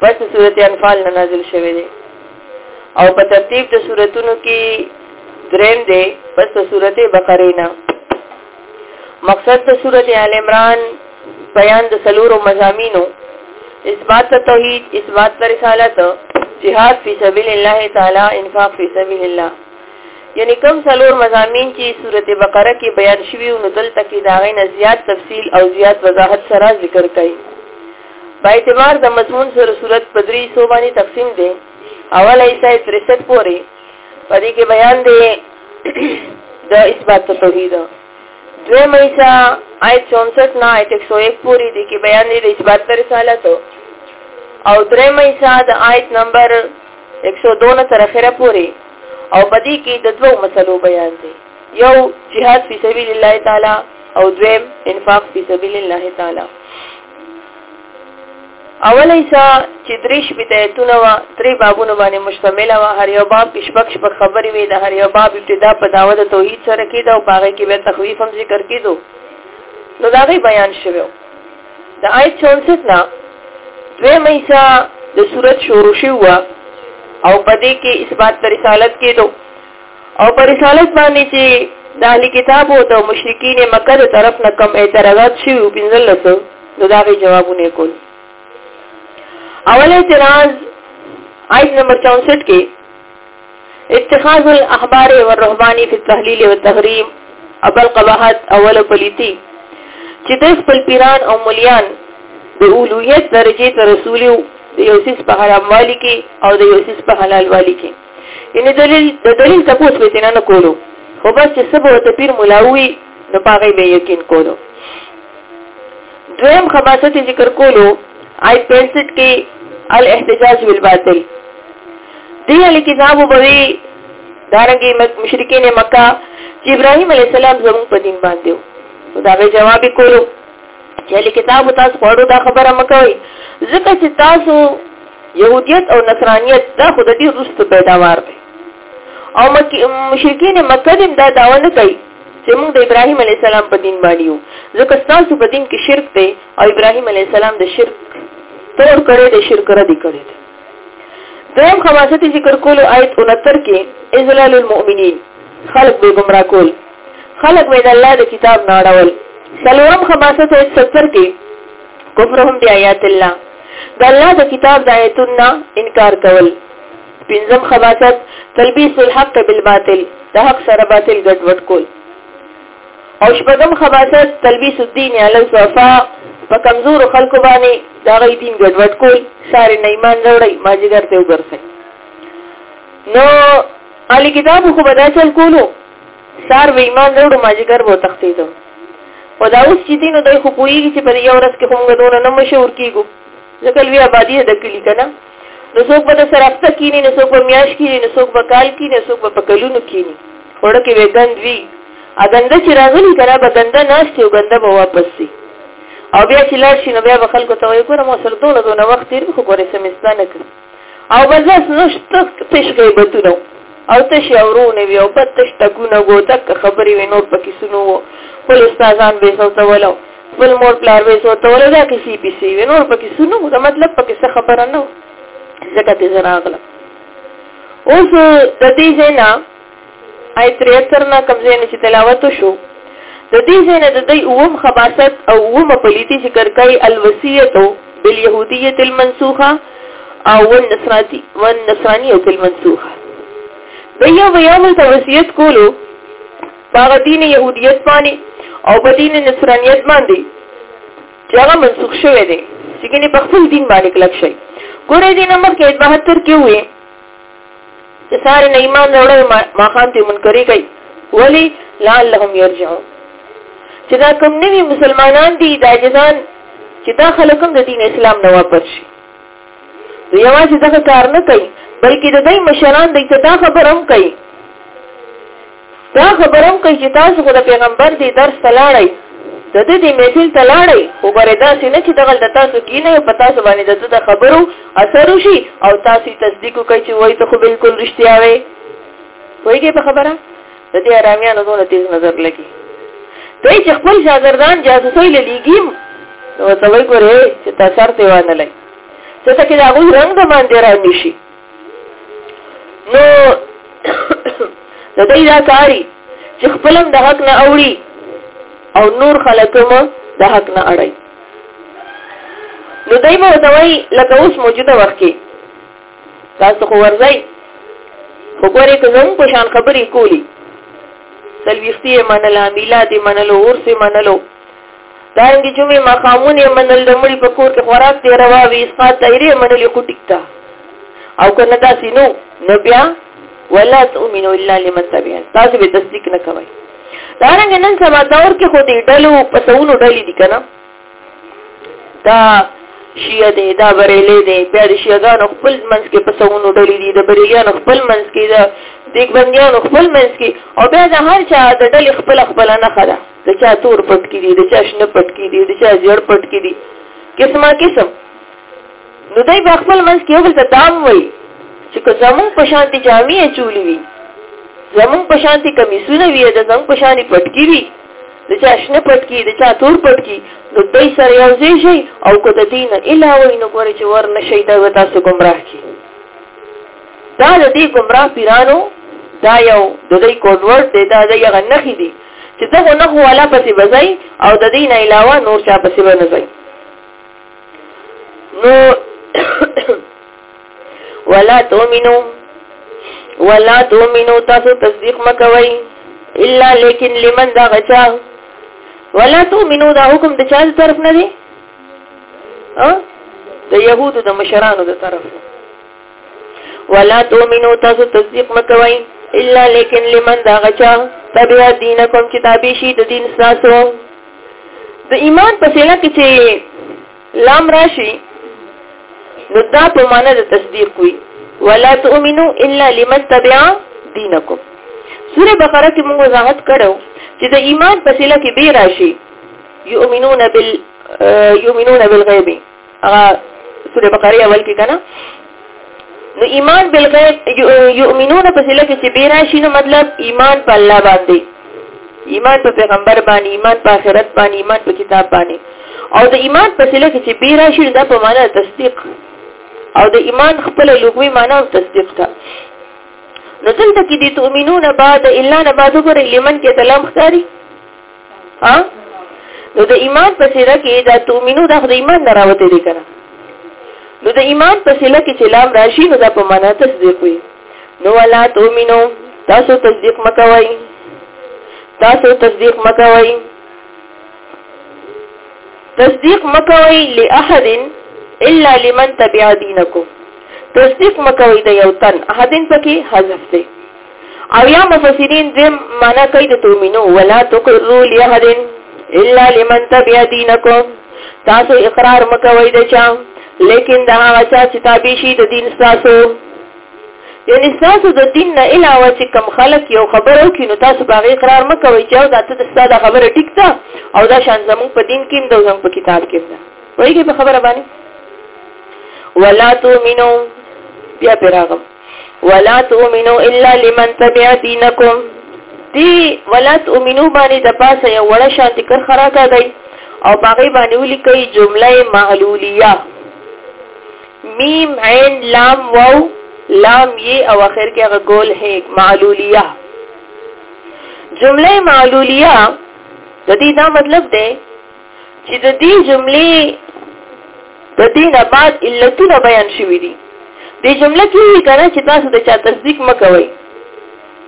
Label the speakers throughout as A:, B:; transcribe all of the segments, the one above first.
A: پس سورت انفال نه نازل شوی دی او په ترتیب د سوراتونو کې دریم دی پس د سورت بقره نه مقصد د سورت آل عمران بیان د سلورو مزامینو اثبات توحید اثبات رسالت جهاد فی سبیل الله تعالی انفاق فی سبیل الله یعنی کم سلور مزامین چې سورت بقره کې بیان شوی او نو دلته کې داغې نه زیات تفصیل او زیات وضاحت سره ذکر کړي په اعتبار د مضمون سره صورت په درې حصو باندې تقسیم دی اوله حصه یې ترسد پورې په دې کې بیان دی د اثبات توحید دویمه حصه آیت 64 نه آیت 101 پورې دی کې بیان دی د اثبات پر رسالت او دریمه حصه د آیت نمبر 102 نه تر اخره پورې او په دې کې د دوو مسلو بیان دی یو جهاد فی سبیل الله تعالی او دویم انفاق فی سبیل الله تعالی اوله ایسا چې درې شپې ته ایتونه وه درې بابونو باندې مشتمله وه هر یو باب کې شپږ شپږ خبرې وې د هر یو باب ابتدا په دعوه د توحید سره کېده او په هغې کې بیا تخویف هم ذکر کېدو نو د هغې بیان شوی د آیت چونسټ نه دویمه ایسا د صورت شروع شوی وه او په دې کې اثبات رسالت کېدو او پر رسالت باندې چې د اهل کتاب او د مشرکین مکه د طرف نه کم اعتراضات شوی او پنځلس نو دا غي جوابونه کول اول اعتراض آیت نمبر 64 کې اتخاذ الاحبار والرهبان فی التحلیل والتحریم ابل قباحت اول پلیتی چې د خپل پیران او مليان د اولویت درجه ته رسول یو سیس په حرام والی کې او د یو سیس په حلال والی کې یعنی دلیل د دلیل تپوس به تینا نه کولو خو بس چې سبا ته پیر ملاوي نو پاغې به یقین کولو دویم خباست ذکر کولو آی 65 کې الاحتجاج بالباطل دی علی کتاب وبوي دارنګي مشرکین مکه چې ابراهيم عليه السلام زموږ په دین باندې و دا به جواب کولو چې کتاب تاسو غواړو دا خبره مکوئ ځکه چې تاسو يهوديت او نصرانيت دا خود دې رست پیداوار دی او مشرکین مکه دې دا داوا نه کوي چې موږ د ابراهيم عليه السلام په دین باندې یو ځکه تاسو په دین کې شرک دی او ابراهيم عليه السلام د شرک تور کړي د شرک را دي کړي دویم خواصت ذکر کولو آیت 69 کې ازلال المؤمنین خلق به گمراه کول خلق به د الله د کتاب نه اړول سلورم خماسه ته 70 کې کفرهم بیاات الله د الله د کتاب د آیتونو انکار کول پنځم خباثت تلبیس الحق بالباطل د حق سره باطل ګډوډ کول او شپږم خباثت تلبیس الدین علی الصفا په کمزور خلکو باندې دا غي دین ګډوډ کول ساري نه ایمان وروړي ماجګر ته وګرځي نو علي کتاب خو بدل کولو سار به ایمان راوړو ماجګر به تختیدو او دا اوس چې دینو دای خو پوهیږي چې په یو ورځ کې هم غدونه نه مشهور کیږو ځکه لوی آبادی د کلی کنه نو څوک به سره هفته کینی نو څوک به میاش کینی نو څوک به کال کینی نو څوک به په کلونو کینی وړه کې وګند وی اګنده چې راغلی کنه به ګنده ناشته او ګنده به واپس شي او بیا چې لاړ شي نو بیا به خلکو ته وایي ګوره مو سره دوه دوه وخت تیر خو ګوره سمستانه کړ او بزس نشته تش غیبتونه او تش اورونه وی او په تش ټکونه وو تک خبرې وی نور پکې سنو وو خپل استادان به سوته ولو خپل مور پلار به سوته ولو دا کسی پیسې وی نور پکې سنو دا مطلب پکې څه خبره نه ځکه ته زراغله اوس د دې ځای نه آیت 73 نه کوم ځای نه چې تلاوت شو د دې ځای نه د دې اوم خباست او اوم پلیتی ذکر کوي الوصیت بالیهودیه المنسوخه او والنصرانی والنصرانیه المنسوخه د یو یو مل توصیت کولو باغ دین يهودیت باندې او په دین نصرانیت باندې چې هغه منسوخ شوی دی چې کني په خپل دین باندې کلک شي ګورې دینه مخکې 72 کې وې چې ساري نه ایمان راوړل ما خام ته منکرې کوي ولی لعلهم يرجعون چې دا کوم نوی مسلمانان دي دا جزان چې دا خلک هم د دین اسلام نه واپس شي نو یوازې دغه کار نه کوي بلکې د دوی مشران د ابتدا خبر هم کوي دا خبره هم کوي چې تاسو خو د پیغمبر دی درس ته لاړئ د ده دې محفل ته لاړئ خو ګورئ داسې نه چې دغلته تاسو کینئ او په تاسو باندې د ده د خبرو اثر وشي او تاسو یې تصدیق وکړئ چې وایي ته خو بلکل رښتیا وې پوهېږئ په خبره د دې ارامیانو دونه تېز نظر لګي دی چې خپل شاګردان جاسوسۍ له لیږیم نو ورته وایي ګورې چې تا سر تېوانه لګي ځکه چې د هغوی رنګ د باندې رانیشي نو د دې دا کاری چې خپلم د حق نه اوړي او نور خلکم د حق نه اړي نو دای به وتوي لکه اوس موجوده وخت کې تاسو خو ورځي خو ګورې که زموږ په شان خبرې کولی سلويختي یې منله میلاد یې منلو عرس یې منلو دانګي جمعې مخامونه منل د مړي په کور کې خوراک دی روا وي اسقاط دایره منل خو ټیک ده او کنه دا سينو نو بیا ولا تؤمنو الا لمن تبع تاسو به تصدیق نه کوئ دارنګ نن سبا دور کې خو دې ډلو په سونو ډلې دي کنه دا شیعه دی دا بریلی دی بیا د شیعهګانو خپل منځ کې په سونو ډلې دي د بریلیانو خپل منځ کې د دیګبندیانو خپل منځ کې او بیا د هر چا د ډلې خپل خپل نه خره د چا تور پټ کې دي د چا شنه پټ کې دي د چا زیړ پټ کې دي قسمه قسم نو دای په خپل منځ کې یو بل ته دام وای چې که زمون په شان دي جامې چولې وي زمون په شان دي کمیسونه وي د زمون په شان دي پټ کې وي د چا شنه پټ کې د چا تور پټ کې نو دای سره یو ځای شي او کو د دین الا وای نو ګوري چې ور نشي دا وتا سو گمراه کی دا د دې گمراه پیرانو دا یو د دې کوډ ورډ دی دا د یغه نخې دی چې دغه نه هو ولا پسې بځای او د دین علاوه نور چا پسې نه ځای نو ولا تؤمنو ولا تؤمنو تاسو تصدیق مکوئ الا لیکن لمن دا غچا ولا تؤمنو دا حکم د چا طرف نه دی ها د يهودو د مشرانو د طرف نه ولا تؤمنو تاسو تصدیق مکوئ الا لیکن لمن دا غچا تبع دینکم چې تابع شي د دین تاسو د ایمان په سیله کې چې لام راشي نو دا په معنا د تصدیق وي ولا تؤمنو الا لمن تبع دینکم سوره بقره کې موږ وضاحت کړو چې د ایمان په سیله کې به راشي یؤمنون بال یؤمنون بالغیب هغه سوره بقره اول کې کنه نو ایمان بالغیب یؤمنون په ځله کې چې بیره شي نو مطلب ایمان په الله باندې ایمان په پیغمبر باندې ایمان په آخرت باندې ایمان په کتاب باندې او د ایمان په ځله کې چې بیره شي دا په معنا تصدیق او د ایمان خپل لغوي معنا او تصدیق ده نو دلته کې دي تؤمنون بعد الا نه بعد وګورئ لمن کې تلام ښکاری ها نو د ایمان په سیره کې دا تومینو د خدای ایمان نه راوته دي کنه نو د ایمان په سیله کې چې لام راشي نو دا په معنا تصدیق وي نو ولا تومینو تاسو تصدیق مکوئ تاسو تصدیق مکوئ تصدیق مکوئ لاحد الا لمن تبع دینکم تصدیق مکوئ د یو تن احدن پکې حذف دی او یا مفسرین دیم معنا کوي د تومینو ولا تقروا لاحد الا لمن تبع دینکم تاسو اقرار مکوئ د چا لیکن دا هغه چا چې تابع شي د دین تاسو یعنی تاسو د دین نه علاوه چې کم خلک یو خبرو کې نو تاسو باغ اقرار مکوئ چې دا ته ستاسو خبره ټیک ده او دا شان زمون په دین کې د زمون په کتاب کې ده وایي په خبره باندې ولا تؤمنو بیا پیراغم ولا تؤمنو الا لمن تبع دينكم دی ولا تؤمنو باندې د پاسه یو وړه شانتی کر خراکا گئی او باغی باندې ولیکي جمله معلولیه میم عین لام واو لام یې او اخر کې هغه ګول هي معلولیه جمله معلولیه د دې دا مطلب دی چې د دې جملې د دې نه بعد علتونه بیان شوي دي دې جمله کې وی کنه چې تاسو د چا تصدیق مکوئ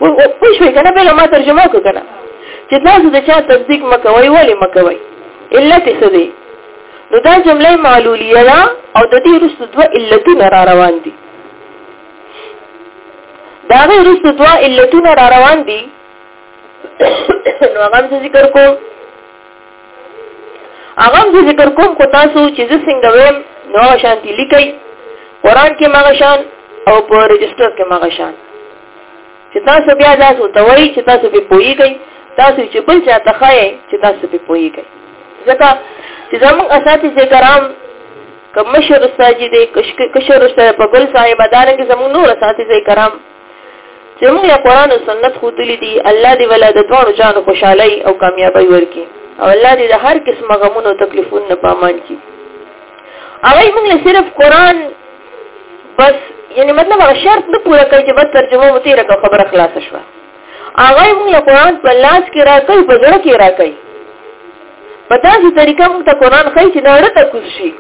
A: او په شوي کنه بل ما ترجمه وکړه چې تاسو د چا تصدیق مکوئ ولی مکوئ علت څه دی نو دا جمله معلولیه ده او د دې رسو دوه علتونه را روان دي دا غي رسو دوه علتونه را روان دي نو هغه ذکر کوم هغه هم ذکر کوم خو تاسو چې زه څنګه ویم نو هغه شان دي لیکي قران کې مغه شان او په رجستر کې مغه شان چې تاسو بیا تاسو ته وایي چې تاسو په پوي کوي تاسو چې بل چا ته خایي چې تاسو په پوي کوي ځکه چې زموږ اساتذه کرام کمشر استاد دې کشر استاد په بل صاحب ادارې کې زموږ نور اساتذه کرام زموږ قرآن او سنت خودلی دي الله دې ولا د دوه جانو خوشحالي او کامیابی ورکړي او الله دې د هر قسم غمونو او تکلیفونو نه پامان کړي هغه موږ له صرف قرآن بس یعنی مطلب هغه شرط نه پوره کوي چې بس ترجمه مو تیره کوي خبره خلاص شوه هغه موږ له قرآن په لاس کې راکړي په زړه کې راکړي په داسې طریقه موږ ته قرآن ښایي چې دا ړته کوز شي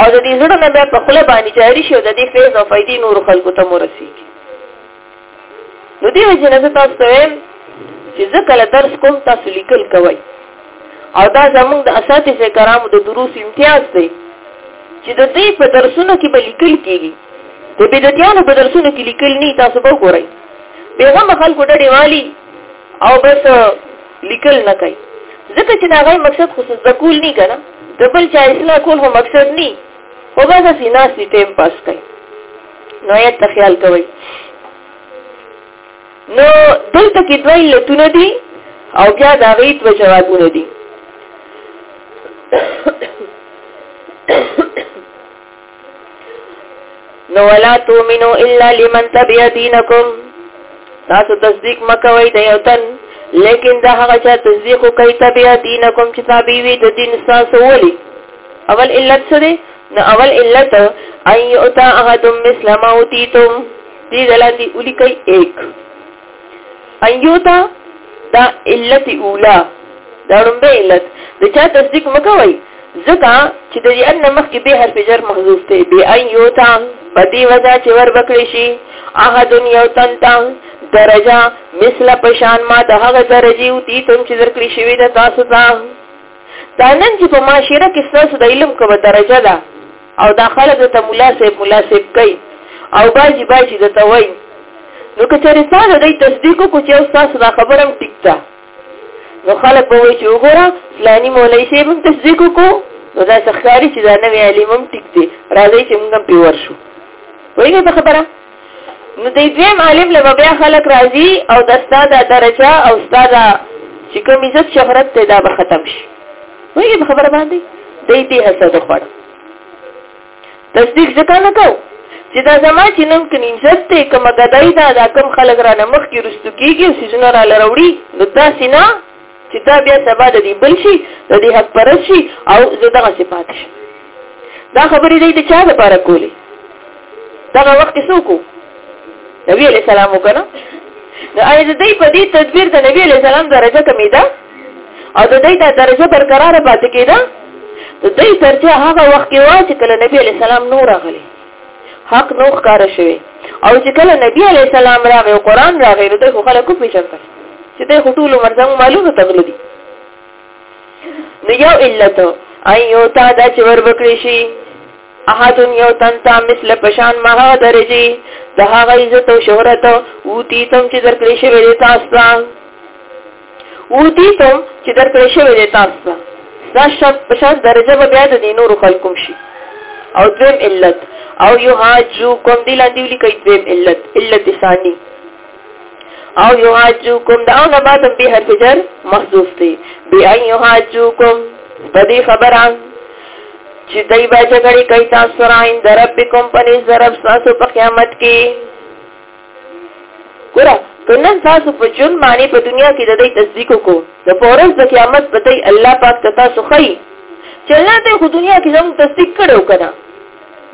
A: او د دې زړه نه بیا په خوله باندې جاري شي او د دې فیض او فایدې نورو خلکو ته مو رسېږي نو دې وجې نه زه تاسو ته وایم چې زه کله درس کوم تاسو لیکل کوئ او دا زموږ د اساتذه کرامو د دروس امتیاز دی چې د دې په درسونو کې به لیکل کېږي د بدعتیانو په درسونو کې لیکل نه تاسو به وګورئ بیغمه خلکو ډډې والی او بس لیکل نه کوي ځکه چې دا غي مقصد خو ځکول نه کنه د بل چا اصلاح کول هو مقصد نه او بس سیناس دي ټیم پاس کوي نو یې تخیل کوي نو دلته کې دوی لتونه دي او بیا دا غي دوه جوابونه دي نو ولا تؤمنو الا لمن تبع دينكم تاسو تصدیق مکوئ د یو تن لیکن دا هغه چې تصدیق کوي تبع دينكم چې تابع وي د دین تاسو ولي اول علت څه دی نو اول علت ايوتا احدم مثل ما اوتیتم دې دلاندې ولي کوي 1 ايوتا دا علت اولا دا رمبه علت د چا تصدیق مکوي ځکه چې د ان مخ کې به حرف جر محذوف دی به ايوتا په دې وجہ چې ور بکړي شي احد یو تن تا درجه مثل پشان ما د هغه درجه او دي تم چې درکړي شوی د تاسو ته دا نن چې په معاشره کې ستاسو د علم کومه درجه ده او دا خلک ته مولا صاحب مولا صاحب کوي او باجی باجی د ته وای نو که چېرې تاسو دې تصدیق کو چې تاسو دا خبره هم ټیک ده نو خلک به وایي چې وګوره فلانی مولای صاحب هم تصدیق کو نو دا څخاري چې دا نوې عالم هم ټیک دی راځي چې موږ هم پیور شو وایي دا خبره نو د دویم عالم له بیا خلک راځي او د استاد درجه او استاد چې کوم عزت شهرت ته دا به ختم شي وایي په خبره باندې د دې حسد خوړ تصدیق ځکه نه کو چې دا زما چې نن کې عزت ته کوم غدای دا دا کوم خلک را نه مخ کې رستو کیږي سيزونه را لروړي نو دا سینا چې دا بیا سبا د دې بل شي د دې حق پرس شي او زه دغه صفات شي دا خبرې دې د چا لپاره کولې دغه وخت څوک نبی علیہ السلام وکړه نو آیا د دې په دې تدبیر د نبی علیہ السلام درجه کمی ده او د دې د درجه برقرار پاتې کیده د دې درجه هغه وخت کې و چې کله نبی علیہ السلام نور غلی حق نو ښکار شوی او چې کله نبی علی السلام راغی او قران راغی نو ته خلک په پیژن کړ چې ته خټول مرزم معلومه تغلبي نو یو علت ایو تا دا چې ور وکړي شي احد یو تن تا مثل پشان ما هغه درجه د هغه عزت او شهرت او تی تم چې درکړي شوی تاسو اوتیتم چې درکړې شوی دی تاسو ته دا شرط په شرط درجه به بیا د دې نورو خلکو شي او دویم علت او یو حاجو کوم دی لاندې ولیکي دویم علت علت ثانی او یو حاجو کوم دا نه بعد به حرف جر محذوف دی بی ان یو حاجو کوم په دې خبره چې دای با جګړې کوي تاسو راین درب کوم پنځ درب تاسو په قیامت کې ګوره کنن تاسو په جون باندې په دنیا کې د دې تصدیق کو د پورز د قیامت په دې الله پاک ته تاسو خی چې الله ته خو دنیا کې زموږ تصدیق کړو کنه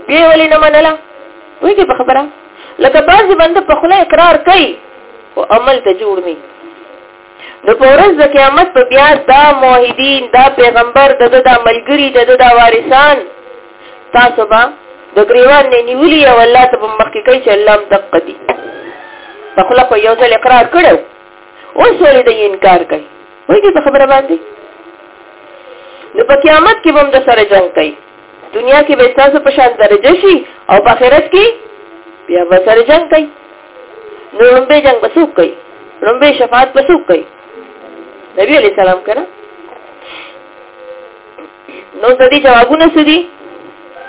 A: به ولې نه منله وایي په خبره لکه بعض بنده په خله اقرار کوي او عمل ته جوړ نه د پورز د قیامت په بیا دا موحدین دا پیغمبر د د ملګری د د وارثان تاسو به د گریوان نه نیولی او الله ته په مخ کې کوي چې الله هم دقه دي په خلا خو یو ځل اقرار کړو اوس ولې د انکار کوي وایي چې خبره باندې نو په قیامت کې هم د سره جنگ کوي دنیا کې به تاسو په شان درجه شي او په آخرت کې بیا به سره جنگ کوي نو لومبه جنگ بسوک کوي لومبه شفاعت بسوک کوي نبی علی سلام کنه نو د دې جوابونه څه دي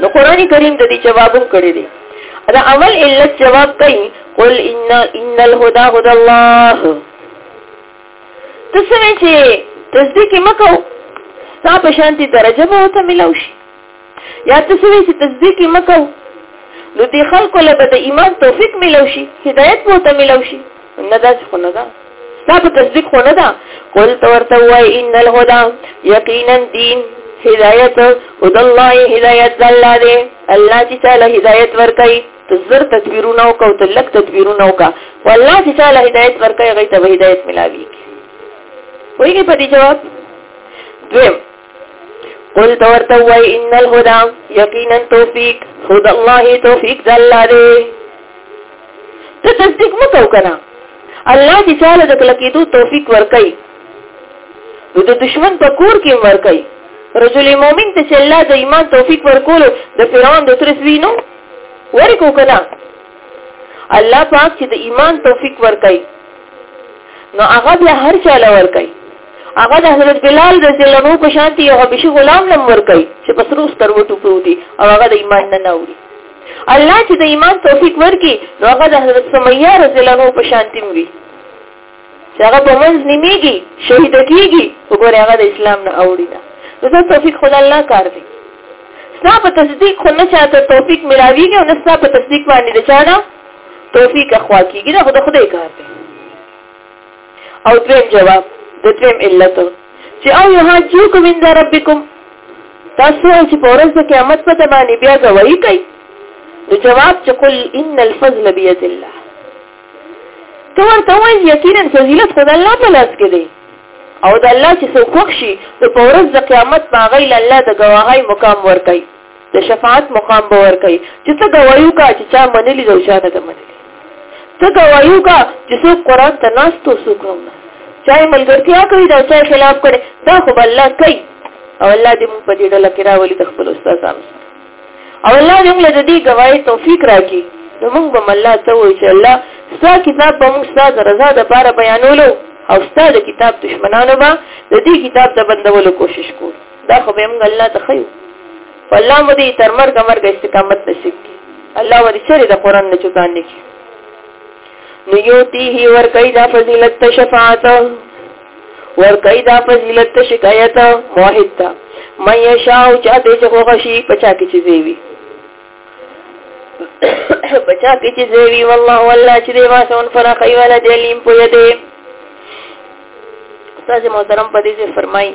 A: نو قران کریم د دې جوابوم کړی دی دا اول علت جواب کوي قل ان ان الهدى هدى الله تسمه چې تصدیق مکو تا په شانتي درجه به ته ملو شي یا ته سوي چې تصدیق یې مکو نو دې خلکو له بده ایمان توفیق ملو شي هدایت مو ته ملو شي نه دا څه نه ده دا په تصدیق خو نه ده قل تورته وای ان الهدى یقینا دین هدایت او د الله هدایت د الله دی الله چې تعالی هدایت ورکړي تزر تدبیرونه او کو تلک تدبیرونه او کا والله چې تعالی هدایت ورکړي غي ته هدایت ملاوي ویږي په دې جواب دویم قل تورته وای ان الهدى یقینا توفیق خود الله توفیق د الله دی ته تصدیق مکو کنه الله چې چاله د کلکېدو توفیق ورکړي نو د دشمن په کور کې ورکړي رجل مؤمن ته چې الله د ایمان توفیق ورکول د فرعون د ترس وینو ورکو کنه الله پاک چې د ایمان توفیق ورکړي نو هغه بیا هر چاله ورکړي هغه د حضرت بلال رضی الله عنه په شان یو حبشي غلام لم ورکي چې په سرو سترګو ټوپوتي او هغه د ایمان نه نوري الله چې د ایمان توفیق ورکي نو هغه د حضرت سمیه رضی الله عنه په شان تیم وي چې هغه په منځ نیمیږي شهید کیږي وګوره هغه د اسلام نه اوړي نه نو دا توفیق خدای الله کار دی ستا په تصدیق خو نه چاته توفیق ملاویږي او نه ستا په تصدیق باندې د چا نه توفیق اخوا کیږي دا خدای کار دی او دویم جواب د دویم علت چې او یحاجوکم عند ربکم تاسو چې په ورځ د قیامت په باندې بیا غوي کوي نو جواب چې قل ان الفضل بيد الله تو ورته وایي یقینا فضیلت خدای الله په لاس کې دی او د الله چې څوک وښي نو په ورځ د قیامت باغې الله د گواهی مقام ورکړي د شفاعت مقام به ورکړي چې څه گوايو کا چې چا منلي او چا نه منلي څه گوايو کا چې څوک قران ته ناس تو څوک نه چا ملګرتیا کوي دا چا خلاف کړي دا خو الله کوي او الله دې موږ په دې ډول کې راولي د خپل استادانو او الله دې موږ دې گواہی توفیق راکړي نو موږ به الله ته وایو چې الله ستا کتاب به موږ ستا د رضا د پاره بیانولو او ستا د کتاب دشمنانو به د دې کتاب د بندولو کوشش کوو دا خو به موږ الله ته خیو والله مو دې تر مرګ مرګ استقامت نصیب کړي الله ولې چیرې د قران نه چوکان نه کړي نو یو تیه ور کوي دا فضیلت شفاعت ور کوي دا فضیلت شکایت موحد ته مې شاو چاته چې خوښي پچا کې چي وی بچا کې چې زوی والله والله چې دی واسون فرا کوي ولا دی لیم په یده استاد محترم په دې ځای فرمایي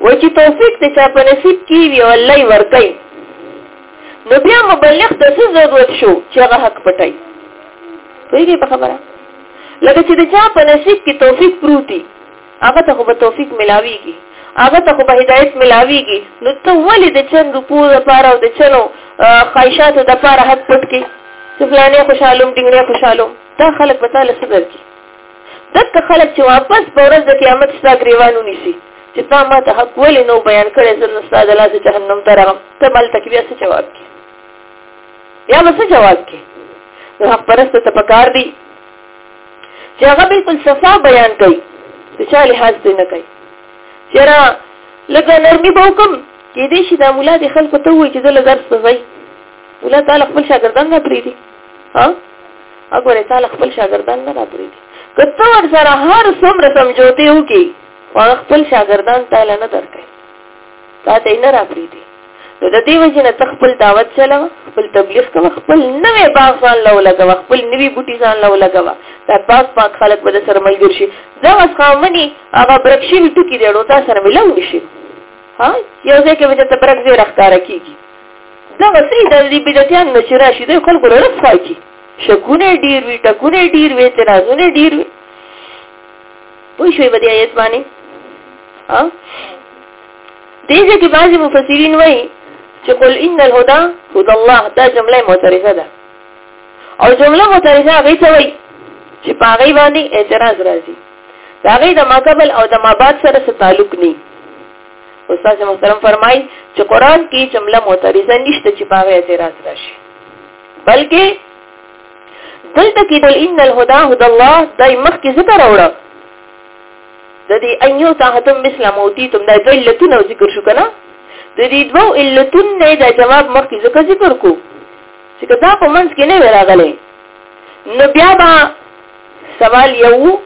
A: و چې توفیق ته چا په نصیب کی وی والله ورکي نو بیا مبلغ د څه ضرورت شو چې هغه حق پټای پوهیږي په خبره لکه چې د چا په نصیب کې توفیق پروتي هغه ته خو به توفیق ملاویږي هغه ته خو به هدایت ملاویږي نو ته ولې د چند روپو لپاره او د چنو خواهشاتو لپاره حق پټ کې چې فلانې خوشحالوم ډینګړې خوشحالوم دا خلک به تاله څه درکړي دغه خلک چې واپس په ورځ د قیامت ستا ګریوان ونیسي چې تا ما ته حق ولې نو بیان کړی زه نو ستا د لاسه جهنم ته راغلم ته به هلته کې بیا څه جواب کې یا به څه جواب کې نو حق پرسته ته پکار دی چې هغه بالکل صفا بیان کوي د چا لحاظ دې نه کوي چېرې لکه نرمي به وکم کې دې شي دا مولا دې خلکو ته وایي چې زه له درس ته ځای مولا تعالی خپل شاګردان نه پریدي ها وګوره تعالی خپل شاګردان نه پریدي کته ور سره هر څومره سمجوته وکي خپل شاګردان تعالی نه درکې تا ته نه را پریدي نو د دې وجه نه تخپل دعوت چلا خپل تبلیغ کوه خپل نوې باغ ځان لو لګوه خپل نوې بوټي ځان لو لګوه دا پاک پاک خلک به سره ملګر شي دا وس خامني هغه برکشي ټکی دی ورته سره ملو نشي ها یو ځای کې به ته برک زی راخاره کیږي دا وسې د دې بدعتيان نه چې راشي د خلکو لړ فاکي شکونه ډیر وی ټکونه ډیر وی تنازونه ډیر وی پوه شوي په دې آیت باندې ها دې ځکه بعضي مفسرین وایي چې قل ان الهدى هدى الله دا جمله معترضه ده او جمله معترضه هغه ته وایي چې په هغه باندې اعتراض راځي دا هغه د ماقبل او د مابعد سره څه تعلق نه استاد محترم فرمایي چې قران کې جمله معترضه نشته چې په هغه اعتراض راشي بلکې دلته کې قل ان الهدى هدى الله دای مخ کې ذکر راوړه د دې ايو تاهتم مثل موتیتم دا دوی لتونه ذکر شو کنه د دې دوو علتون نه دا جواب مخ کې ذکر ذکر کو چې دا په منځ کې نه راغلي نو بیا به سوال یو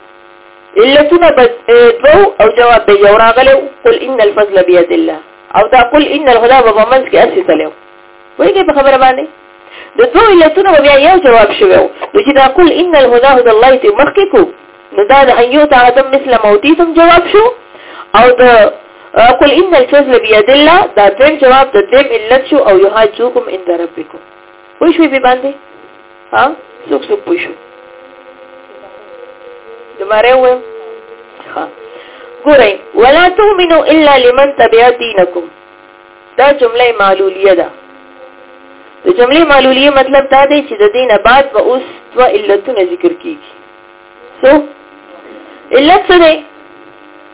A: علتونه دوو او جواب به یو راغلي قل ان الفضل بيد الله او دا قل ان الهدى په منځ کې اصل تلو وایي په خبره باندې د دوه علتونو بیا یو جواب شوو نو چې دا کول ان الهدى هدى الله ته مخکې کو نو دا د ایو تعدم مثل موتیتم جواب شو او د قل ان الفضل بيد الله دا دیم جواب د دیم علت شو او یحاجوکم عند ربکم وای شوې به باندې ها څوک څوک پوه شو دماره و ها ګورئ ولا تؤمنو الا لمن تبع دينكم دا جمله معلولیه ده د جمله معلولیه مطلب دا دی چې د دینه بعد به اوس دو علتونه ذکر کیږي سو علت څه دی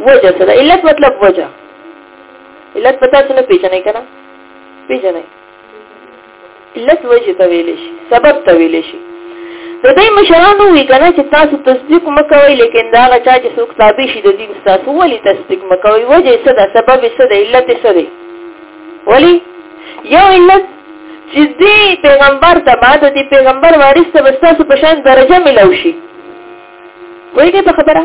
A: وجه څه دی علت مطلب وجه علت پتا څه نه پیژنې کنه پیژنې علت وجه ته ویل شي سبب ته ویل شي د دې مشرانو وی کنه چې تاسو تصدیق مکوئ لیکن دا غچا چې څوک تابع شي د دین تاسو ولی تصدیق مکوئ وجه څه ده سبب څه ده علت څه ده ولی یو علت چې دې پیغمبر ته ما د دې پیغمبر وارث ته تاسو په شان درجه ملو شي وایي په خبره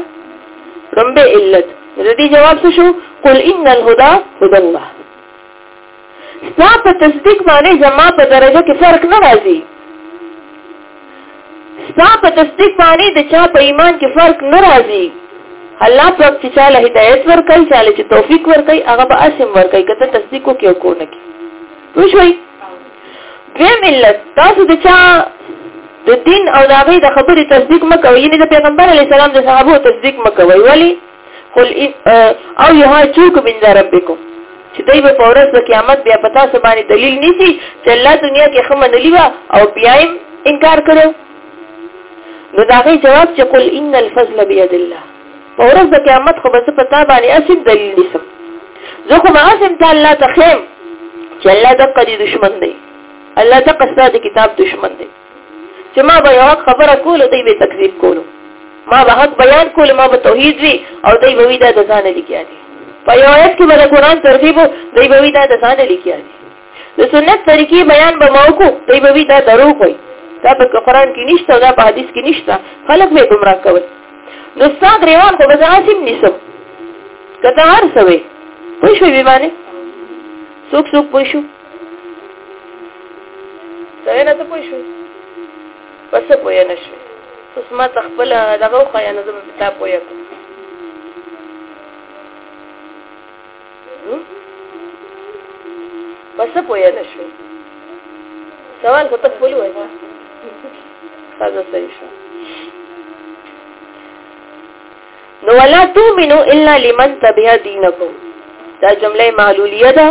A: رمبه علت ردی جواب څه شو قل ان الهدى هدى الله ستا په تصدیق باندې زما په درجه کې فرق نه راځي ستا په تصدیق باندې د چا په ایمان کې فرق نه راځي الله پاک چې چاله هدایت ورکړي چاله چې توفیق ورکړي هغه به اسم ورکړي کته تصدیق وکي او کو نه کی وشوي دوی ملت تاسو د چا د دین او د هغه د خبرې تصدیق مکوئ یعنی د پیغمبر علی السلام د صحابه تصدیق مکوئ ولی قل او یهاجوکم عند ربکم چې دوی به پورس د قیامت بیا پتا سبانی دلیل نیسی چې الله دنیا کې خمه نلی وا او بیا انکار کړو نو دا غي جواب چې قل ان الفضل بيد الله پورس د قیامت خو بس پتا باندې اسیم دلیل نیسم زه خو ما اسیم ته الله ته خیم چې الله د قدی دشمن دی الله د قصاد کتاب دشمن دی چې ما به یو حق خبره کوله دوی به تکذیب کولو ما به حق بیان کوله ما به توحید وی او دوی به وی دا د ځانه لیکیا دي په یو آیت کې به د قرآن ترتیب دوی به وی دا د ځانه لیکیا دي د سنت طریقې بیان به ما وکړو دوی به وی دا دروغ وي دا په قرآن کې نشته دا په حدیث کې نشته خلک به ګمراه کوي نو ستاسو ریوان خو به ځاسم نیسم کته هر څه وي پوه شو به باندې څوک څوک پوه شو سره نه ته پوه شوې پس پوه نه شوې اوس ما ته خپل دغه خو یا نه زه به تا پوه کړم پس پوه نه شوې سوال خو ته خپل وایې فازه صحیح شو نو ولا تؤمنو الا لمن تبع دينكم دا جمله معلولیه ده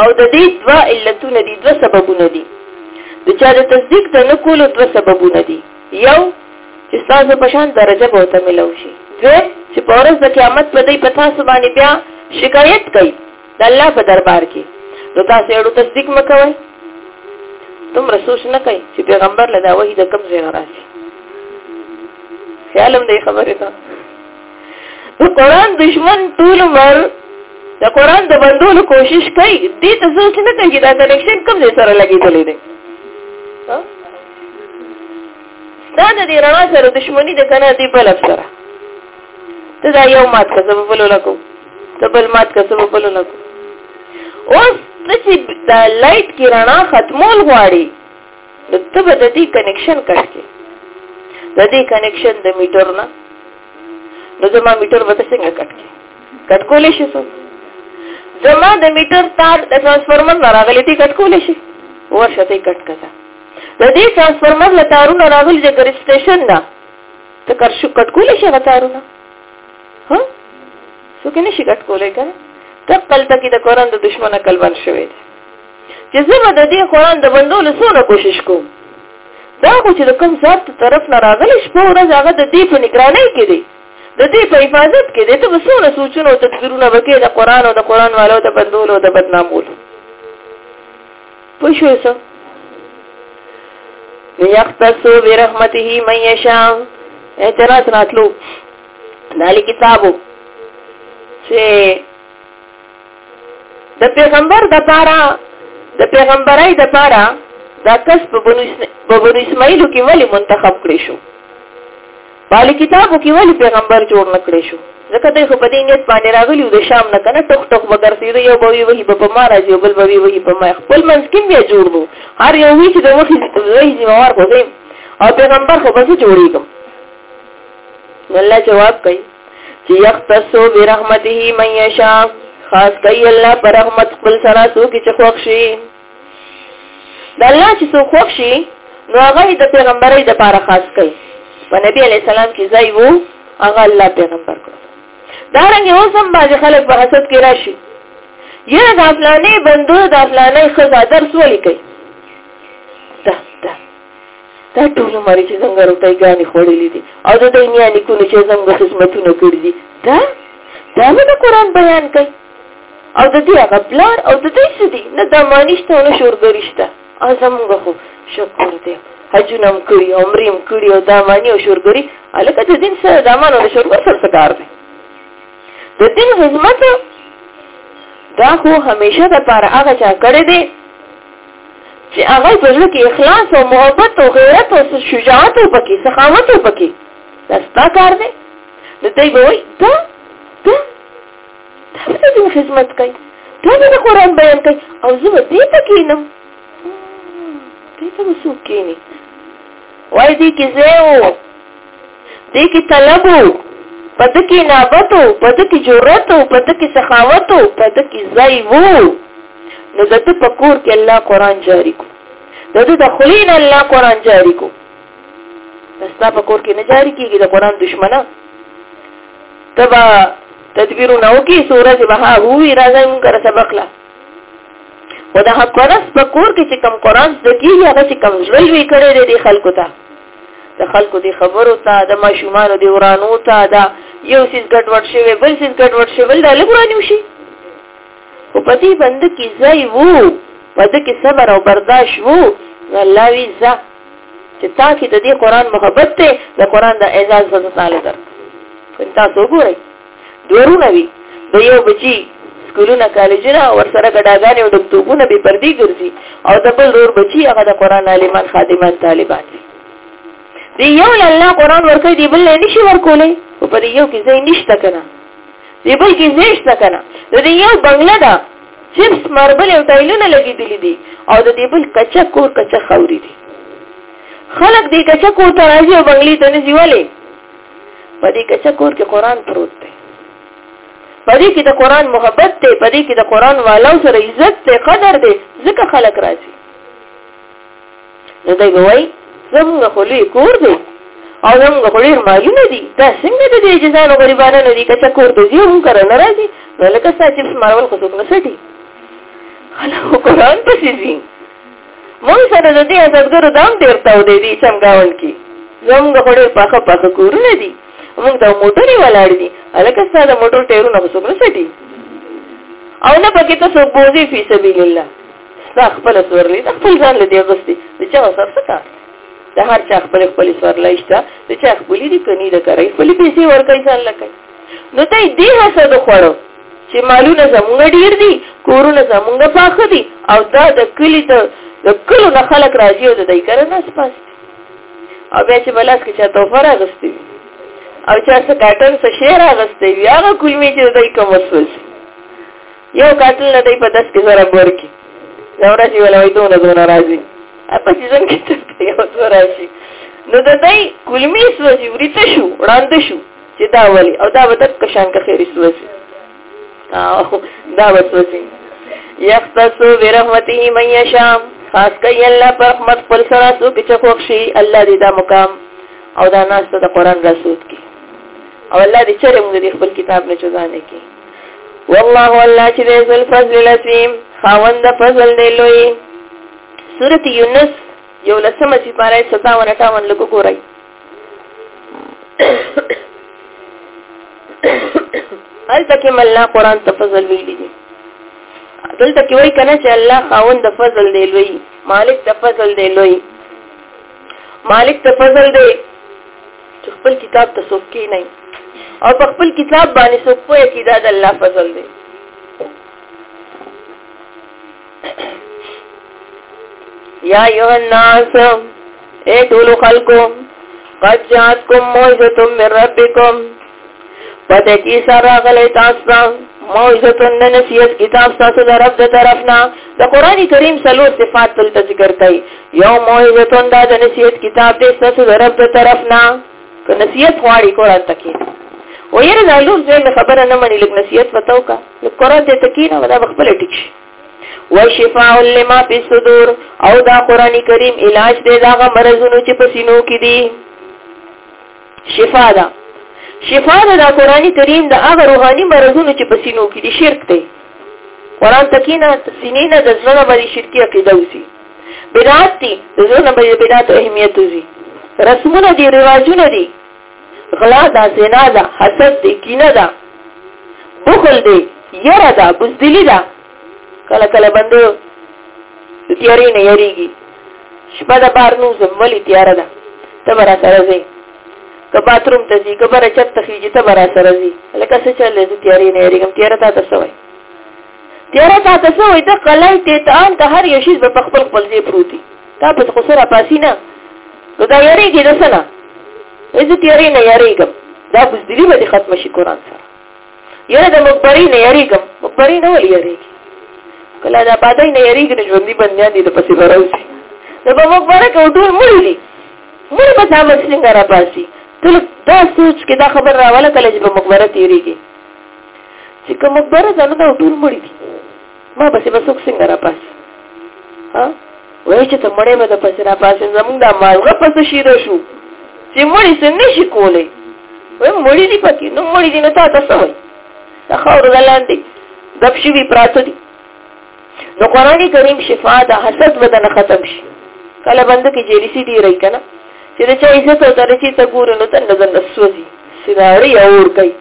A: او د دې دوا علتونه دي دوا سببونه دي د چا د تصدیق د نه کولو دوا سببونه دي یو چې تاسو په شان درجه به ته ملو شي دوی چې په ورځ د قیامت په دې پتا سبحانه بیا شکایت کوي د الله په دربار کې نو تاسو یې تصدیق مکوئ تم رسوش نه کوي چې پیغمبر له دا وحي د کوم ځای راځي خیالم دې خبره ده د قران دشمن ټول مر د قران د بندولو کوشش کوي دې ته څه نه کوي چې دا کنیکشن کوم ځای سره لګیدلې ده دا د دې رڼا سره دښمنی د کنه دی بل سره ته دا یو مات کسب بلو لکو ته بل مات که څه بل نه اوس ته چې د لایټ کې رڼا ختمول غواړي نو ته به د دې کنیکشن کټ کې د دې کنیکشن د میټر نه نو زما میټر به څنګه کټ کې کټ کولې شي څو زما د میټر تار د ترانسفارمر نه راغلي دي کټ کولې شي ورشه ته کټ کړه د دې ترانسفارمر له تارونو راغلي د ګریډ سټیشن نه ته کار شو کټ کولې شي غتارونه ها څو کنه شي کټ کولای کنه تقل تکي د قران د دشمنه کلبن شوی دی چې زه به د دې قران د بندولو سونه کوشش کوم دا خو چې د کوم ذات طرف نه راغلی شپه ورځ هغه د دې په نگرانۍ کې دی د دې په حفاظت کې دی ته به سونه سوچونه او تدبیرونه وکړې د قران او د قران والو د بندولو او د بدنامولو پوه شوې څه یختص برحمته من یشاء اعتراض راتلو دالی کتابو چې د پیغمبر د پاره د پیغمبرای د پاره دا کس په بنو اسماعیلو کې ولی منتخب کړی شو بالی کتابو کې ولی پیغمبر جوړ نکړې شو ځکه دوی خو په دې نیت باندې راغلی د شام نه کنه ټوک ټوک وګرځید یو به وی وی په ما راځي بل به وی وی په ما خپل منځ کې بیا جوړ دو هر یو وی چې د وخت زوی ذمہوار خو دی او پیغمبر خو به جوړیږم الله جواب کوي چې یختصو برحمته من یشا خاص کوي الله پر رحمت خپل سره څوک چې خوښ شي د الله چې څوک خوښ شي نو هغه د پیغمبرۍ د پاره خاص کوي په نبی علی السلام کې ځای وو هغه الله پیغمبر کړ دا رنګ اوس هم باز خلک په حسد کې راشي یا د افلانې بندو د افلانې خزا درس ولي کوي دا دا دا ټول مری چې څنګه روټي غاني خورلې دي او د دې نه نکونه چې څنګه خدمتونه کړې دي دا دا د قران بیان کوي او د دې هغه پلار او د دې څه دي نه د مانیشته او نه شورګریشته او زمونږ خو شکر دی حجونه هم کړي عمرې هم کړي او دا مانی او شورګری هلکه د دین سره د امان او د شورګر سره څه کار دی د دین خدمت دا خو همیشه د پاره هغه چا کړی دی چې هغه په زړه کې اخلاص او محبت او غیرت او شجاعت او پکې سخاوت او پکې دا ستا کار دی نو دوی به وایي دا دا دا به دین خدمت کوي دا به د قرآن بیان کوي او زه به دې ته کینم دې ته به څوک کیني وای دې کې ځای و دې کې طلب و په ده کې نابت و په ده کې جرت و په ده کې سخاوت و په ده کې ځای و نو د ده په کور کې الله قرآن جاری کو د ده د خولې نه الله قرآن جاری کو ستا په کور کې نه جاری کېږي د قرآن دشمنه تبا تدبیرو نو کی سورج بها هوی راځي مونږ سره سبق لا و د حق پرس په کور کې چې کم قران د کیږي هغه چې کم زړه وی کړي دي خلکو ته د خلکو دی خبرو ته د ماشومان دی ورانو ته دا یو سیس ګډوډ شوی بل سیس ګډوډ شوی بل ډاله ورانیو شي او په دې بند کې ځای وو په دې کې صبر او برداشت وو الله وی ځه چې تا کې د دې قران محبت ته د قران د اعزاز غزه تعالی در کړ تاسو وګورئ دورونه وی د یو بچی سکولونه کالجونه او ورسره ګډاګانې او دکتوبونه به پردي ګرځي او د بل رور بچي هغه د قران عالمان خادمان طالبان دي دی یو الله قران ورکړي دی بل نه شي ورکولې او پر یو کې ځای نشته کنه دی بل کې ځای شته کنه د یو بنگله ده چپس ماربل او ټایلونه لګیدلی دي او د دې بل کچا کور کچا خوري دي خلک دې کچا کور ته راځي او بنگلي ته نه ځي ولې په دې کچا کور کې قران پروت دی په دې کې د قران محبت دی په دې کې د قران والو سره عزت دی قدر دی ځکه خلک راځي نو دی به وایي زمونږ خو لوی کور دی او زمونږ خو ډېر مالونه دي دا څنګه د دې جزانو غریبانانو دي که چا کور ته ځي مونږ کره نه راځي نو لکه ستا چپس مارول خو څوک نه څټي خلکو قرآن پسې ځي مونږ سره د دې حسدګرو دام ډېر تودی دي چمګاونډ کې زمونږ خو ډېر پاخه پاخه کورونه دي موږ دا موټرې ولاړ دي الکه ستا د موټر ټایرونه خو څوک نه څټي او نه پکې ته څوک بوځي فی سبیل الله ستا خپل سورلې د خپل ځان له دې غستې د چا سره څه کار د هر چا خپل خپل سورلې شته د چا خپل دي کني د کرای خپل پیسې ورکړي ځان لکه نو ته دې حسد خوړو چې مالونه زمونږ ډیر دي کورونه زمونږ پاخه دي او دا د کلی ته د کلو نه خلک راځي او د دې کار نه سپاس او بیا چې بلاس کې چا توفه راغستې او چا څه کاټن څه شعر راغستې بیا هغه کلمې چې د دې کوم وسوسه یو کاټل نه دی په دس کې سره بور کې دا ورځي ولا وای دونه دونه راځي په سیزن کې ته یو څو راشي نو د دې کلمې سوځي ورته شو وړاندې شو چې دا ولي او دا به تک شان کې خیر سوځي او دا به سوځي یختص برحمته من یشاء خاص کوي الله پر رحمت پر سره سو کې چې خوښ شي الله دې دا مقام او دا ناس ته د قران رسول کی او الله دې چرې موږ دې خپل کتاب نه چوزانه کی والله والله چې د ذل فضل العظیم خاوند فضل دی لوی سورۃ یونس یو لسمه چې پاره 57 58 لګو ګورای هلته کې مله قران ته فضل ویلي دي دلته کې وایي کنه چې الله خاوند د فضل دی لوی مالک د فضل دی لوی مالک د فضل دی چې خپل کتاب ته څوک کې نه او په خپل کتاب باندې څوک پوهه کې دا د الله فضل دی یا ایو الناس اے ټول خلقو قد جاتکم موعظه من ربکم پته کی سره غلې تاسو ته موعظه النسیت کتاب تاسو د رب د طرفنا د قران کریم څلور صفات تل ذکر کړي یو موعظه دا د نسیت کتاب دې تاسو د رب د طرفنا که نسیت غواړي قران تکي و یره دا لور زه خبره نه منې لګ نسیت وتاو کا نو قران دې تکي نه ودا خپل ټیک شي وشفاء لما فی الصدور او دا قران کریم علاج دې دا مرزونو چې پسینو کې دي شفا ده شفا ده دا قران کریم د هغه روحاني مرزونو چې په سینو کې دي شرک دی قران تکینا سینې نه د زړه باندې شرکی عقیده وسی بدعت دي د زړه باندې بدعت اهمیت وسی رسمونه دي رواجونه دي غلا ده زنا ده حسد دي کینه ده بخل دي یره ده بزدلی ده کله کله بندو د تیارې نه یریږي شپه د بار نو زم ولی تیار ده ته برا سره ځي که باتروم ته ځي که بر چت ته خيږي ته برا سره ځي لکه څه چې له تیارې نه یریږم تیار ته تاسو وای تیار ته تاسو وای ته کله ته ته ان ته هر یو شی په خپل خپل ځای پروتي تا په خو سره پاسي نه نو دا یریږي د سنه زه تیارې نه یریږم دا بزدلی به ختم شي قران سره یره د مقبري نه یریګم مقبري نه ولې یریږي کله دا بادای نه یریږي نو ژوندۍ بندیان دي د پسې براوځي نو په مقبره کې ټول مړ دي مړ به دا مسلم را پاسي ټول دا سوچ کې دا خبر راواله کله چې په مقبره تیریږي چې کوم مقبره ځنه ټول مړ دي ما پسې به څوک څنګه را پاس ها وای چې ته مړې به د پسې را پاس زمونږ د مالغه پس شیر شو چې مړې څه نشي کولای وای مړې دي پکې نو مړې دي نه تا تاسو وای دا خور لاندې دب شي وی پراته دي نو قران کریم شفا د حسد بدن ختم شي کله بند کې جلیسی دی رہی کنه چې د چا عزت او درجه ته ګوري نو دنه دنه سوځي سیناړي اور کوي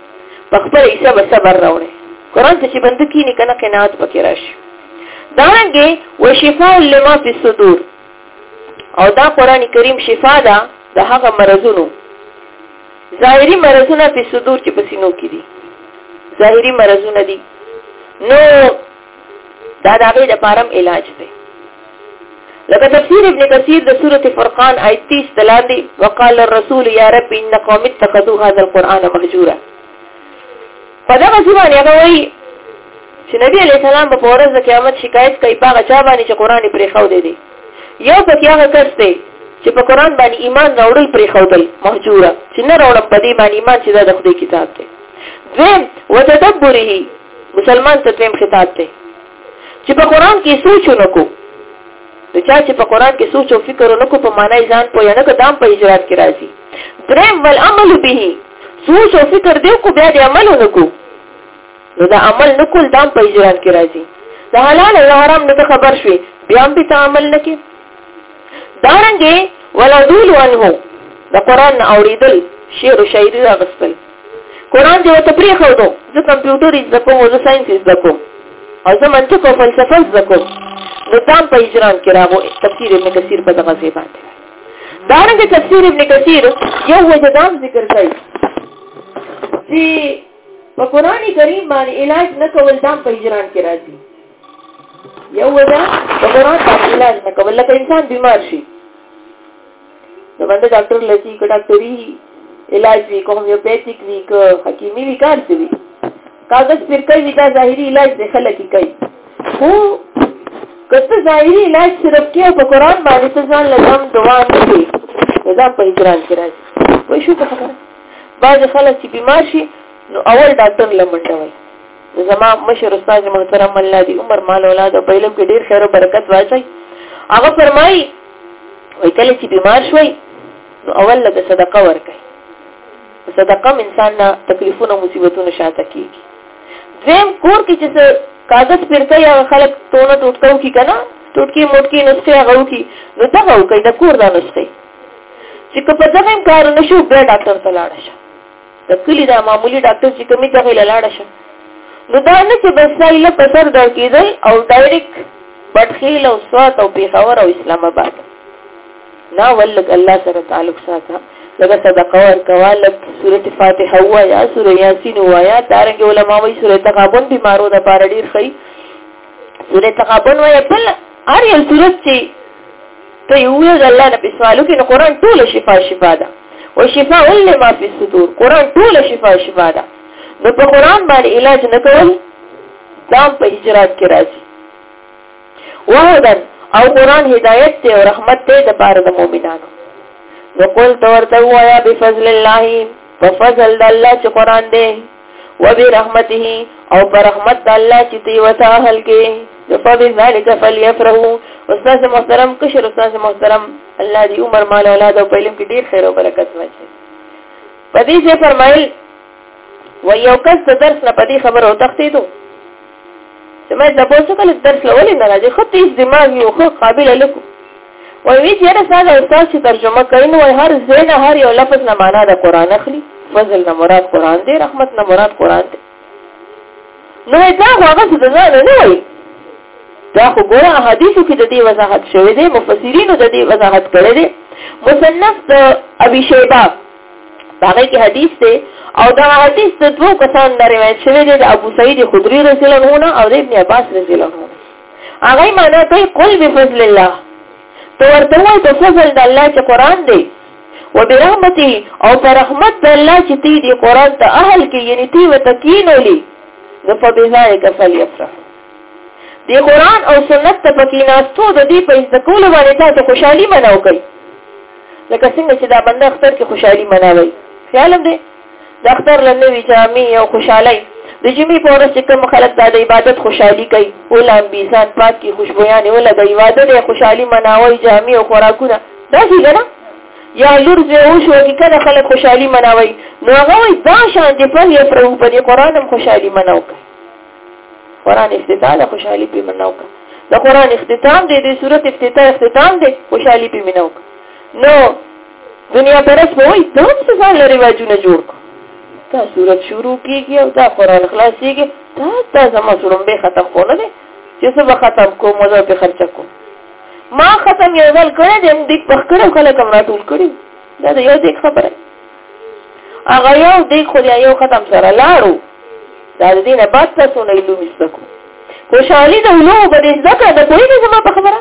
A: په خپل حساب صبر راوړي قران ته چې بند کینی کنه قناعت پکې راشي دا رنګه وشفاء لما فی الصدور او دا قران کریم شفا ده د هغه مرزونو ظاهری مرزونه په صدور کې پسینو کې دي ظاهری مرزونه دي نو دا د هغې لپاره هم علاج دی لکه تفسیر ابن کثیر د سورت فرقان آیت 30 دلاندې وقال الرسول یا رب ان قوم اتخذوا هذا القرآن مهجورا په دغه ځای باندې هغه وایي چې نبی علی السلام په ورځ د قیامت شکایت کوي په هغه چا باندې چې قرآن پرې خو دی دی یو پکې هغه کس دی چې په قرآن باندې ایمان راوړل پرې خو دی مهجورا چې نه راوړم په دې باندې ایمان چې دا د خدای کتاب دی دویم وتدبره مسلمان ته دویم خطاب دی چې په قران کې سوچ ونکو نو چا چې په قران کې سوچ او فکر ونکو په معنی ځان پوه نه کدام په اجرات کې راځي دریم ول عمل به سوچ او فکر دی کو بیا د عمل ونکو نو دا عمل نکول دام په اجرات کې راځي دا حلال او حرام نه خبر شوي بیا هم په عمل نکي دارنګه ولا دول عنه د قران اوریدل شعر او شاعری راغستل قران دې وته پرې خو دو زه کمپیوټر یې زده کوم زه ساينس یې زده کوم او زه منطق او فلسفه زده کوم نو دا په اجرام کې راغو تفسیر ابن کثیر په دغه ځای باندې دا رنګ تفسیر ابن کثیر یو وجه دا ذکر کوي چې په قران کریم باندې علاج نه کول دا په اجرام کې راځي یو وجه په قران باندې علاج نه کول لکه انسان بیمار شي د باندې ډاکټر لسی که ډاکټري علاج وی که هومیوپاتیک وی که حکیمي وی کار څه وی کاغذ پر کوي وی دا ظاهري علاج د خلک کوي خو کته ظاهري علاج صرف کې او په قران باندې ته ځان لږم دوا نه کوي نظام په اجران کې راځي وای شو خبره بعض خلک چې بیمار شي نو اول ډاکټر لمنټه وای زما مشر استاد محترم الله دی عمر مال اولاد او په علم کې ډیر خیر او برکت واچي هغه فرمایي وای کله چې بیمار شوي نو اول لږه صدقه ورکړي صدقه انسان نه تکلیفونه مصیبتونه شاته کیږي زم کور کې چې کاغذ پرته یا خلک تونه ټوټکاو کی کنه ټوټکی موټکی نسخه غو کی نو دا غو کای د کور دا نسخه چې په دغه کار نشو بیا ډاکټر ته لاړ شي د کلی دا معمولی ډاکټر چې کمی ته غیله لاړه شم نو دا نه چې بس سایله په سر ډر کېدل او ډایرک بټخیل او سوات او پیښور او اسلام آباد نا ولګ الله سره تعلق ساته لګه صدقه ورکوا لګ سورۃ فاتحه وایا سورۃ یاسین وایا دارنګ علماء وی سورۃ تغابن بیمارو د پاره ډیر خی سورۃ تغابن وای په هر یو سورۃ چې ته یو ویل د الله نه په سوال وکړي نو قرآن ټوله شفا شفا ده او شفا ولې ما په صدور قرآن ټوله شفا شفا ده نو په قرآن باندې علاج نه کول دا په اجرات کې راځي وهدن او قرآن هدایت دی او رحمت دی د پاره د مؤمنانو نو قول تورته وایا بفضل الله په فضل د الله چې قرآن دی وبرحمته او پر رحمت الله چې دی وته اهل کې فبه ذلك فليفرحوا استاد محترم کشر استاد محترم الله دې عمر مال اولاد او علم کې ډیر خیر او برکت واچي پدې څه فرمایل و یو کس د درس نه پدې خبر او تختیدو چې مې د بوسو کله درس لولې نه راځي خو تیز دماغ یو خو قابل لکو وای وی چیرې څنګه استاد چې ترجمه کوي نو وای هر زین هر یو لفظ نه معنا د قران اخلي فضل نه مراد قران دی رحمت نه مراد قران دی نو دا هغه څه نه نه وای دا خو ګوره احادیثو کې د دې وضاحت شوی دی مفسرینو د دې وضاحت کړی دی مصنف د ابي شیبه هغه کې حدیث دی او دا حدیث د دوه کسان نه روایت شوی دی د ابو سعید خدری رضی الله عنه او د ابن عباس رضی الله عنه هغه معنا کوي قل بفضل الله تو ورته وای په فضل د الله چې قران دی وبرحمته او پر رحمت د الله چې تی دی قران ته اهل کې یعنی تی وتکینولی نو په بذالک فلیفرح دی قران او سنت ته پکې ناستو د دې په ذکر کول باندې تاسو خوشحالي مناو کوي لکه څنګه چې دا بنده اختر کې خوشحالي مناوي خیال دې د اختر له نوي جامې او خوشحالۍ د جمعې په ورځ چې کوم خلک دا د عبادت خوشحالي کوي ولامبي ځان پاکي خوشبویانې ولګوي واده دی خوشحالي مناوي جامې او خوراکونه داسې که نه یا لور زوی وشو چې کله خلک خوشحالي مناوي نو هغه وایي دا شان چې پل یې پرو په دې قرآن هم خوشحالي مناو کوي قرآن افتتاح له خوشحالي پې مناو کوي د قرآن اختتام دی د صورت افتتاح اختتام دی خوشحالي پې مناو کوي نو دنیا پرس به وایي ته هم څه ځان له رواجونه جوړ کړه دا صورت شروع کېږي او دا قرآن خلاصېږي دا دا زما سړمبې ختم خو نه دی چې څه به ختم کوم زه پرې خرچه کوم ما ختم یو ځل کړی دی دیک پخ کړی خلک هم راټول کړي دا د یو دیک خبره هغه یو دیک خو یو ختم سره لاړو دا دې نه بعد تاسو نه علوم زده کو خوشحالي د علوم په دې زده کړه د پوهې زما په خبره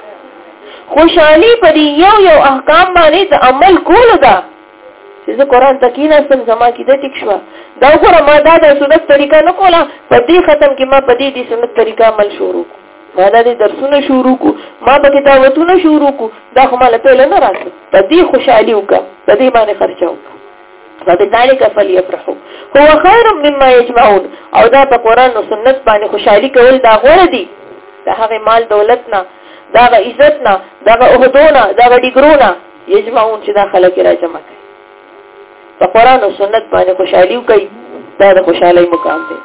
A: خوشحالي په دې یو یو احکام باندې د عمل کول ده چې زه قران ته کینا سم زما کې د ټیک شو دا وګوره ما دا د سنت طریقه نه کوله په دې ختم کې ما په دې دې سنت طریقه عمل شروع کو ما دا دې درسونه شروع کو ما په کتابتونه شروع کو دا خو مال ته نه راځي په دې خوشحالي وکړه په دې باندې خرچه وکړه فبذلك فليفرحوا هو خير مما يجمعون او دا په قران او سنت باندې خوشحالي کول دا غوړه دي دا هغه مال دولت نه دا عزت نه دا عہدونه دا ډیګرونه یجمعون چې دا خلک را جمع کوي په قران او سنت باندې خوشحالي کوي دا د خوشحالي مقام دی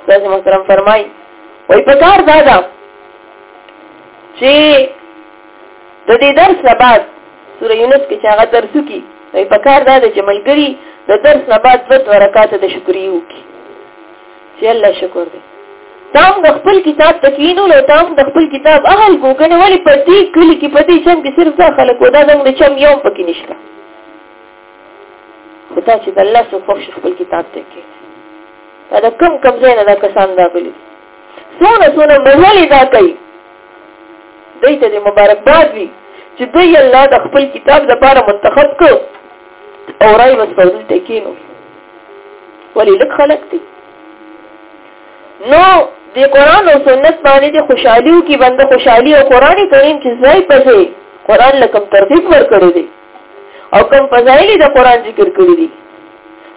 A: استاد محترم فرمای وای په کار دا دا چې د دې درس نه بعد سوره یونس کې چې هغه درس کی نو په کار دا چې ملګری د درس نه بعد دوه دوه رکعات د شکرې وکي چې الله شکر دې تام د خپل کتاب تکوینو له تام د خپل کتاب اهل ګوګنه ولی په دې کلی کې په دې چم کې صرف دا خلک ودا زموږ د چم یو پکې نشته خدا چې د الله سو خوښ خپل کتاب ته کې دا کم کم ځای نه دا کسان راغلي سونه سونه مړولې دا کوي دوی ته د مبارکباد وي چې دوی الله د خپل کتاب لپاره منتخب کو او راي وسولې ته کینو ولې لک خلق دي نو د قران او سنت باندې د خوشحاليو کې بنده خوشحالي او قران کریم چې ځای پځې قران لکم ترغیب ورکړي دي او کوم فضایل د قران ذکر کړی دي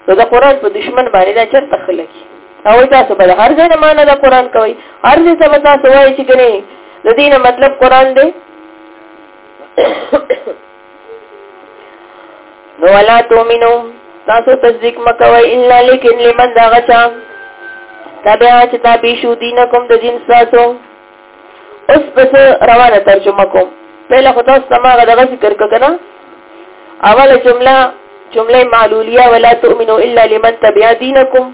A: نو د قران په دشمن باندې دا چرته خلک او تاسو به هر ځای نه معنا د قران کوي هر ځای ته تاسو وایي چې کني د دین مطلب قران دی نو ولا تؤمنو تاسو تصدیق مکوي الا لیکن لمن دا غچا تبعا چې تابع شو دینکم د جنس تاسو اوس پس روانه ترجمه کوم پهله خو تاسو ته ما غدغه ذکر کړه اوله جمله جمله معلولیه ولا تؤمنو الا لمن تبع دینکم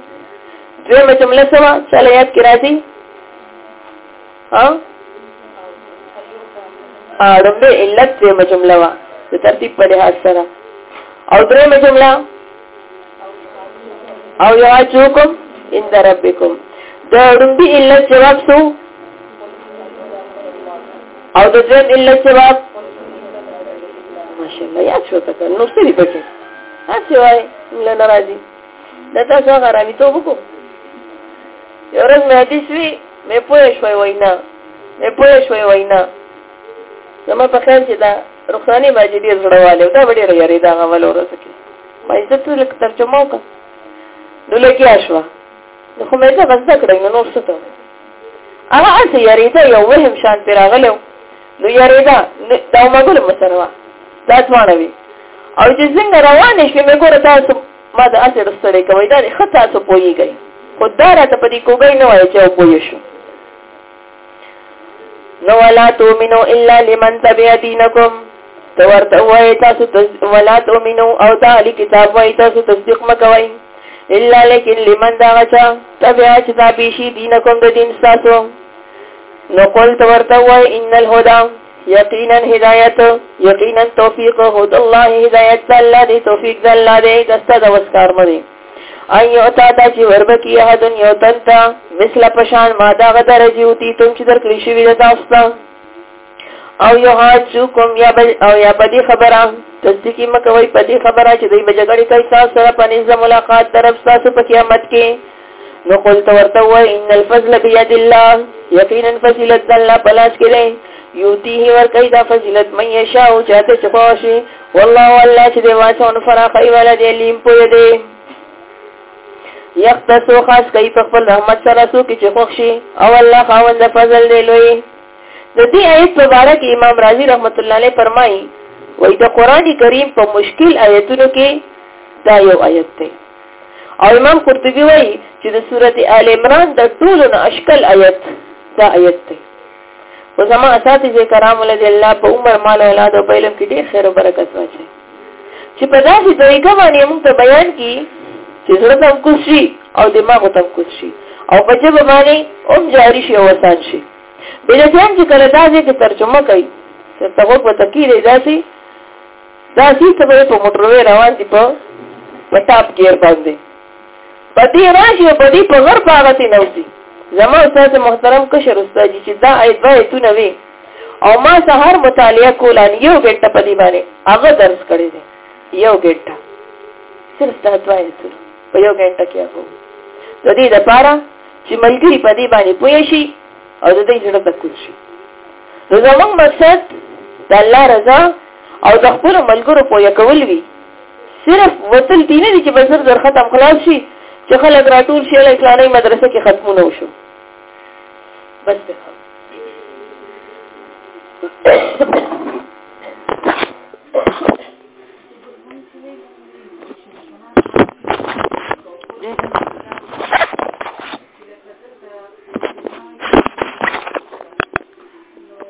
A: دویمه جمله سوا چاله یاد کې راځي ها اړم به علت دویمه جمله وا د ترتیب په لحاظ سره او درېمه جمله او یواز حکم عند ربکم د لومبي علت جواب سو او د دویم علت جواب ماشاءالله یا څه تک نو څه دی پکې هڅه وای مله ناراضي دا تاسو هغه راوي ته وکړو یو ورځ مې حدیث وی مې پوه شوې وینا مې پوه شوې وینا زما په خیال چې دا رخصاني باجی ډیر زړواله دا ډیر یری دا غول ورځ کې ما یې ته لک ترجمه وکړه نو لګیا شو نو خو مې دا بس کړې نو نور څه ته هغه اته یری دا یو وهم شان پر راغلو نو یری دا دا مګل مسنوا دا ځوانه وی او چې څنګه روان شې مې ګوره تاسو ما د اته رسړې کوي دا خطا څه پويږي خدای راته په دې کوګي نه وای چې پوي شو نو ولا تؤمنو الا لمن تبع دينكم تو ورته وای تاسو ولا تؤمنو او دا علی کتاب وای تاسو تصدیق مکوئ الا لیکن لمن دا غچا تبع چې دا بشي دینکم د دین تاسو نو قول تو ورته وای ان الهدى یقینا هدایت یقینا توفیق هد الله هدایت الله دی توفیق الله دی دسته د وسکار مری ان یوتا دا چې وربکی احدن یوتن تا مثل پشان ما دا غدا رجی اوتی تم چې در کلیشی وی داستا او یو حاجو کوم یا بل او یا بدی خبره تصدیقی مکوی پدی خبره چې دوی بجګړی کوي تاسو سره په نيزه ملاقات درف تاسو په قیامت کې نو قلت ورته وای ان الفضل بيد الله یقینا فضیلت الله پلاش کړي یوتی ور کوي دا فضیلت مې شاو چاته چخوشي والله والله چې د واسون فراخي ولا دی لیم پوی دی یختصو خاص کوي په خپل رحمت سره سو کې چې خوښ شي او الله خاوند فضل دی لوی د دې آیت په اړه کې امام رازي رحمت الله علیه فرمایي وای د قران کریم په مشکل آیتونو کې دا یو آیت دی او امام قرطبي وایي چې د سورته آل عمران د ټولو نه اشکل آیت دا آیت دی او زما اساتذه کرام له الله په عمر مال اولاد او علم کې ډېر خیر او برکت واچي چې په داسې طریقه باندې موږ ته بیان کی چې زړه تم کوشي او دماغ تم کوشي او په جواب باندې هم جاری شي او وسان شي بل ځان چې کله داسې کې ترجمه کوي چې تاسو په تکیره داسې داسې ته په موټروي روان دي په پټاپ کې باندې په دې راشي او په دې په غر پاغسې نوسي زما استاد محترم کشر استاد چې دا آیت وای تو نه وی او ما سهار مطالعه کوله یو ګټه په دې باندې هغه درس کړی دی یو ګټه صرف دا دوه ایتونه په یو ګټه کې هغه د دې لپاره چې ملګری په دې باندې پوه شي او د دې سره تکول شي نو زموږ مقصد د الله رضا او د خپل ملګرو پوهه کول وی صرف وتل دي نه دي چې بس زر زر ختم خلاص شي چې خلک راټول شي لکه فلانه مدرسه کې ختمونه وشو بس به